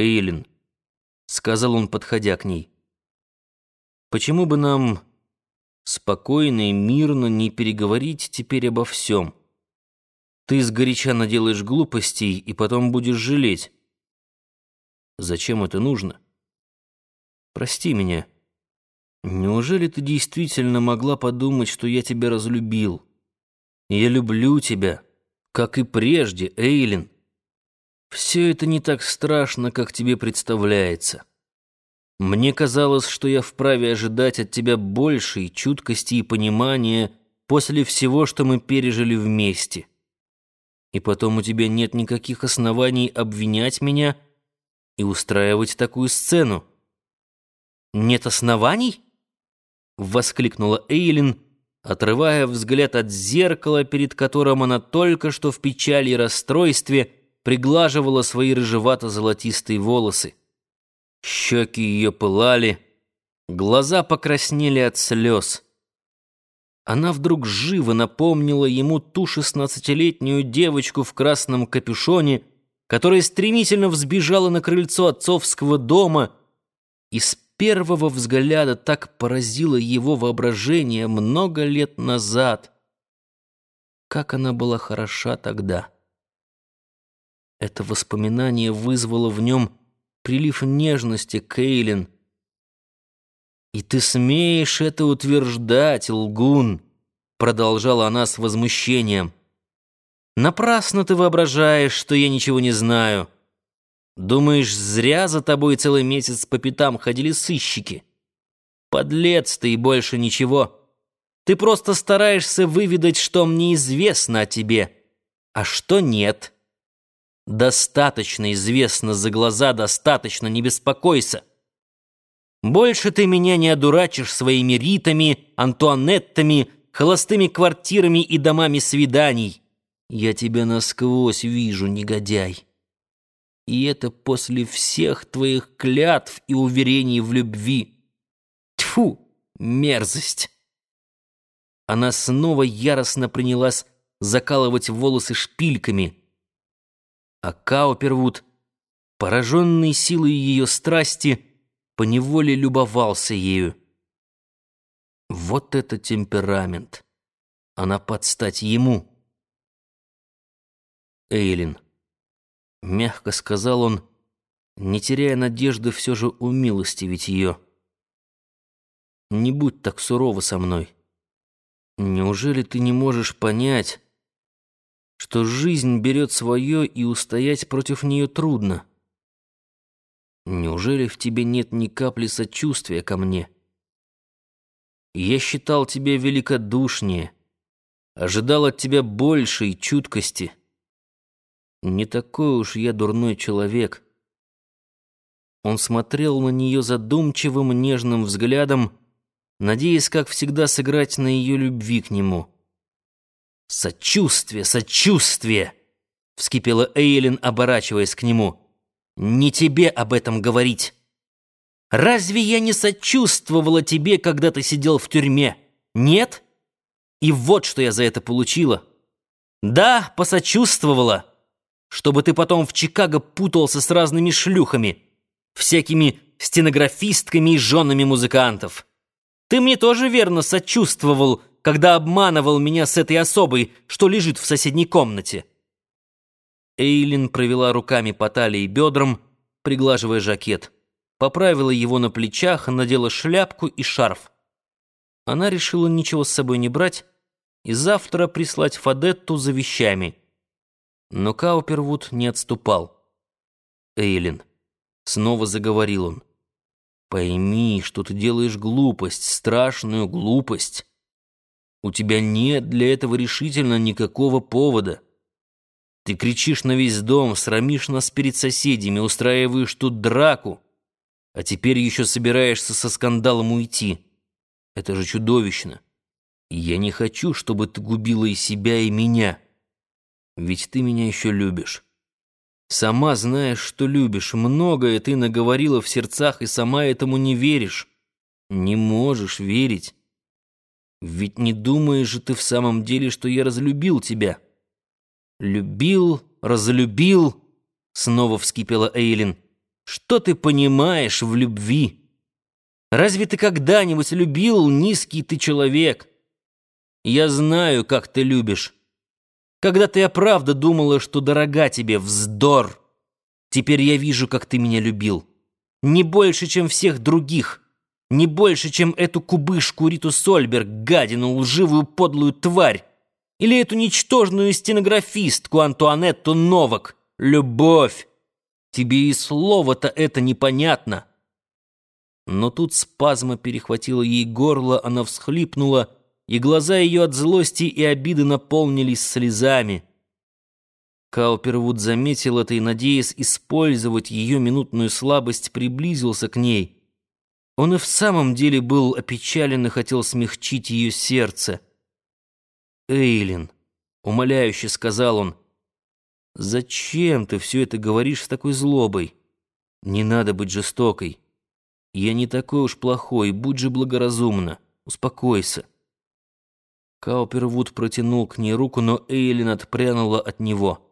Эйлин, сказал он, подходя к ней, почему бы нам спокойно и мирно не переговорить теперь обо всем? Ты сгоряча наделаешь глупостей и потом будешь жалеть. Зачем это нужно? Прости меня. Неужели ты действительно могла подумать, что я тебя разлюбил? Я люблю тебя, как и прежде, Эйлин. Все это не так страшно, как тебе представляется. Мне казалось, что я вправе ожидать от тебя большей чуткости и понимания после всего, что мы пережили вместе. И потом у тебя нет никаких оснований обвинять меня и устраивать такую сцену. «Нет оснований?» — воскликнула Эйлин, отрывая взгляд от зеркала, перед которым она только что в печали и расстройстве — приглаживала свои рыжевато-золотистые волосы. Щеки ее пылали, глаза покраснели от слез. Она вдруг живо напомнила ему ту шестнадцатилетнюю девочку в красном капюшоне, которая стремительно взбежала на крыльцо отцовского дома и с первого взгляда так поразила его воображение много лет назад. Как она была хороша тогда! Это воспоминание вызвало в нем прилив нежности, Кейлин. «И ты смеешь это утверждать, лгун?» Продолжала она с возмущением. «Напрасно ты воображаешь, что я ничего не знаю. Думаешь, зря за тобой целый месяц по пятам ходили сыщики? Подлец ты и больше ничего. Ты просто стараешься выведать, что мне известно о тебе, а что нет». Достаточно известно за глаза, достаточно, не беспокойся. Больше ты меня не одурачишь своими ритами, антуанеттами, холостыми квартирами и домами свиданий. Я тебя насквозь вижу, негодяй. И это после всех твоих клятв и уверений в любви. Тьфу, мерзость. Она снова яростно принялась закалывать волосы шпильками — а Каупервуд, пораженный силой ее страсти, поневоле любовался ею. Вот это темперамент! Она под стать ему. Эйлин, мягко сказал он, не теряя надежды все же умилостивить ее. Не будь так сурова со мной. Неужели ты не можешь понять, что жизнь берет свое и устоять против нее трудно. Неужели в тебе нет ни капли сочувствия ко мне? Я считал тебя великодушнее, ожидал от тебя большей чуткости. Не такой уж я дурной человек. Он смотрел на нее задумчивым, нежным взглядом, надеясь, как всегда, сыграть на ее любви к нему. «Сочувствие, сочувствие!» — вскипела Эйлин, оборачиваясь к нему. «Не тебе об этом говорить. Разве я не сочувствовала тебе, когда ты сидел в тюрьме? Нет? И вот что я за это получила. Да, посочувствовала, чтобы ты потом в Чикаго путался с разными шлюхами, всякими стенографистками и женами музыкантов. Ты мне тоже верно сочувствовал, когда обманывал меня с этой особой, что лежит в соседней комнате». Эйлин провела руками по талии и бедрам, приглаживая жакет, поправила его на плечах, надела шляпку и шарф. Она решила ничего с собой не брать и завтра прислать Фадетту за вещами. Но Каупервуд не отступал. «Эйлин», — снова заговорил он, — «пойми, что ты делаешь глупость, страшную глупость». У тебя нет для этого решительно никакого повода. Ты кричишь на весь дом, срамишь нас перед соседями, устраиваешь тут драку, а теперь еще собираешься со скандалом уйти. Это же чудовищно. И я не хочу, чтобы ты губила и себя, и меня. Ведь ты меня еще любишь. Сама знаешь, что любишь. Многое ты наговорила в сердцах, и сама этому не веришь. Не можешь верить. Ведь не думаешь же ты в самом деле, что я разлюбил тебя? Любил, разлюбил, снова вскипела Эйлин. Что ты понимаешь в любви? Разве ты когда-нибудь любил низкий ты человек? Я знаю, как ты любишь. Когда-то я правда думала, что дорога тебе, вздор. Теперь я вижу, как ты меня любил. Не больше, чем всех других. Не больше, чем эту кубышку Риту Сольберг, гадину, лживую подлую тварь. Или эту ничтожную стенографистку Антуанетту Новак. Любовь. Тебе и слово-то это непонятно. Но тут спазма перехватила ей горло, она всхлипнула, и глаза ее от злости и обиды наполнились слезами. Каупервуд заметил это и, надеясь использовать ее минутную слабость, приблизился к ней. Он и в самом деле был опечален и хотел смягчить ее сердце. «Эйлин», — умоляюще сказал он, — Зачем ты все это говоришь с такой злобой? Не надо быть жестокой. Я не такой уж плохой, будь же благоразумна. Успокойся. Каупервуд протянул к ней руку, но Эйлин отпрянула от него.